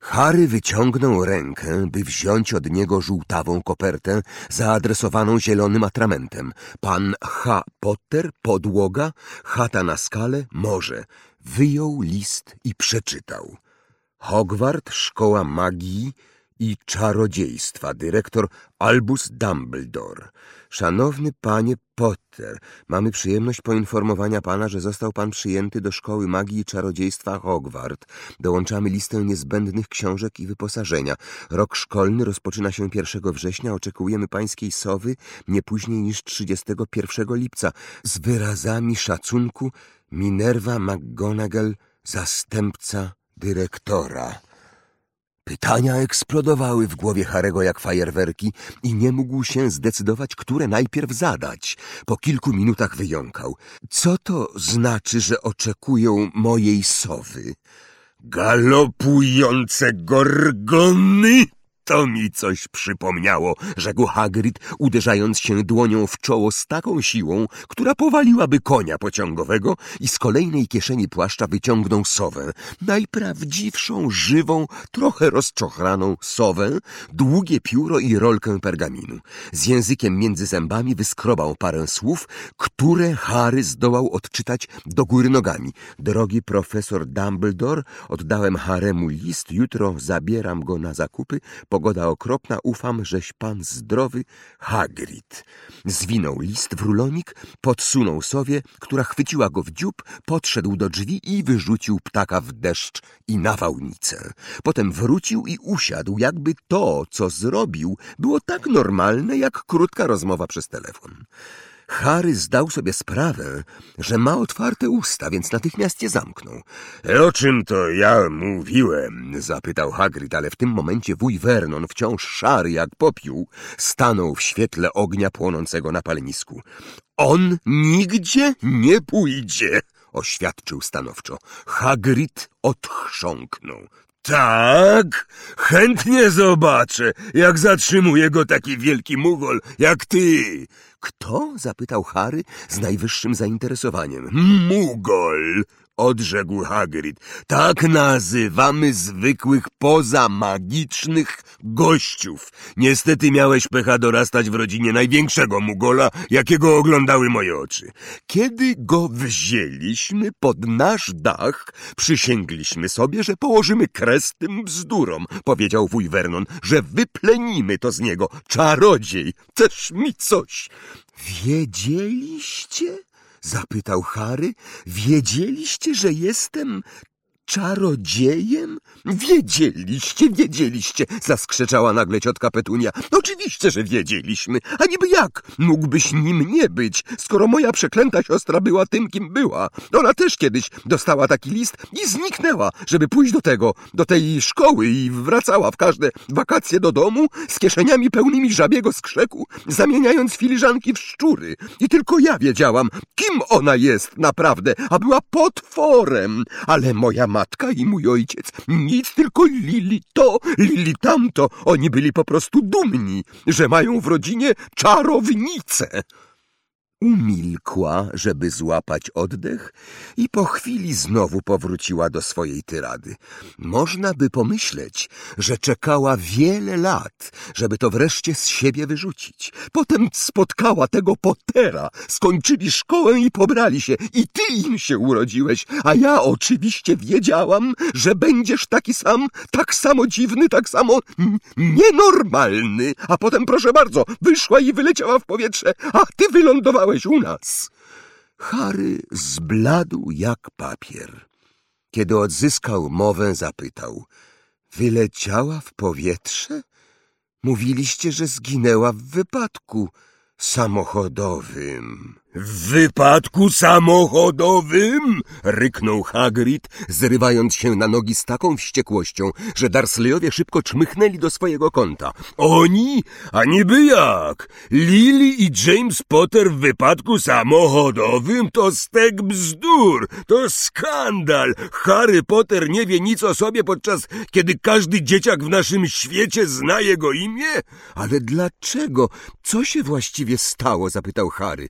Harry wyciągnął rękę, by wziąć od niego żółtawą kopertę zaadresowaną zielonym atramentem. Pan H. Potter, podłoga, chata na skale, morze. Wyjął list i przeczytał. Hogwart, szkoła magii i czarodziejstwa, dyrektor Albus Dumbledore. Szanowny panie Potter, mamy przyjemność poinformowania pana, że został pan przyjęty do Szkoły Magii i Czarodziejstwa Hogwart. Dołączamy listę niezbędnych książek i wyposażenia. Rok szkolny rozpoczyna się 1 września. Oczekujemy pańskiej sowy nie później niż 31 lipca. Z wyrazami szacunku Minerva McGonagall, zastępca dyrektora. Pytania eksplodowały w głowie Harego jak fajerwerki i nie mógł się zdecydować, które najpierw zadać. Po kilku minutach wyjąkał. Co to znaczy, że oczekują mojej sowy? Galopujące gorgony! To mi coś przypomniało, rzekł Hagrid, uderzając się dłonią w czoło z taką siłą, która powaliłaby konia pociągowego i z kolejnej kieszeni płaszcza wyciągnął sowę. Najprawdziwszą, żywą, trochę rozczochraną sowę, długie pióro i rolkę pergaminu. Z językiem między zębami wyskrobał parę słów, które Harry zdołał odczytać do góry nogami. Drogi profesor Dumbledore, oddałem Haremu list, jutro zabieram go na zakupy, Pogoda okropna, ufam, żeś pan zdrowy, Hagrid. Zwinął list w rulonik, podsunął sowie, która chwyciła go w dziób, podszedł do drzwi i wyrzucił ptaka w deszcz i nawałnicę. Potem wrócił i usiadł, jakby to, co zrobił, było tak normalne, jak krótka rozmowa przez telefon. Harry zdał sobie sprawę, że ma otwarte usta, więc natychmiast je zamknął. E, — O czym to ja mówiłem? — zapytał Hagrid, ale w tym momencie wuj Vernon, wciąż szary jak popiół, stanął w świetle ognia płonącego na palenisku. — On nigdzie nie pójdzie! — oświadczył stanowczo. Hagrid odchrząknął. Tak, chętnie zobaczę, jak zatrzymuje go taki wielki mugol jak ty. Kto? zapytał Harry z najwyższym zainteresowaniem. Mugol, odrzekł Hagrid. Tak nazywamy zwykłych pozamagicznych gościów. Niestety miałeś pecha dorastać w rodzinie największego Mugola, jakiego oglądały moje oczy. Kiedy go wzięliśmy pod nasz dach, przysięgliśmy sobie, że położymy kres tym bzdurom, powiedział wuj Vernon, że wyplenimy to z niego. Czarodziej, też mi coś. Wiedzieliście? Zapytał Harry. Wiedzieliście, że jestem czarodziejem? Wiedzieliście, wiedzieliście, zaskrzeczała nagle ciotka Petunia. Oczywiście, że wiedzieliśmy, a niby jak mógłbyś nim nie być, skoro moja przeklęta siostra była tym, kim była. Ona też kiedyś dostała taki list i zniknęła, żeby pójść do tego, do tej szkoły i wracała w każde wakacje do domu z kieszeniami pełnymi żabiego skrzeku, zamieniając filiżanki w szczury. I tylko ja wiedziałam, kim ona jest naprawdę, a była potworem. Ale moja matka i mój ojciec nic, tylko Lili to, Lili tamto. Oni byli po prostu dumni, że mają w rodzinie czarownicę. Umilkła, żeby złapać oddech i po chwili znowu powróciła do swojej tyrady. Można by pomyśleć, że czekała wiele lat, żeby to wreszcie z siebie wyrzucić. Potem spotkała tego Pottera, skończyli szkołę i pobrali się. I ty im się urodziłeś, a ja oczywiście wiedziałam, że będziesz taki sam, tak samo dziwny, tak samo nienormalny. A potem, proszę bardzo, wyszła i wyleciała w powietrze, a ty wylądowałeś u nas. Harry zbladł jak papier. Kiedy odzyskał mowę, zapytał. Wyleciała w powietrze? Mówiliście, że zginęła w wypadku samochodowym. W wypadku samochodowym? ryknął Hagrid, zrywając się na nogi z taką wściekłością, że Darsleyowie szybko czmychnęli do swojego kąta. Oni? A niby jak? Lily i James Potter w wypadku samochodowym to stek bzdur, to skandal. Harry Potter nie wie nic o sobie, podczas kiedy każdy dzieciak w naszym świecie zna jego imię? Ale dlaczego? Co się właściwie stało? zapytał Harry.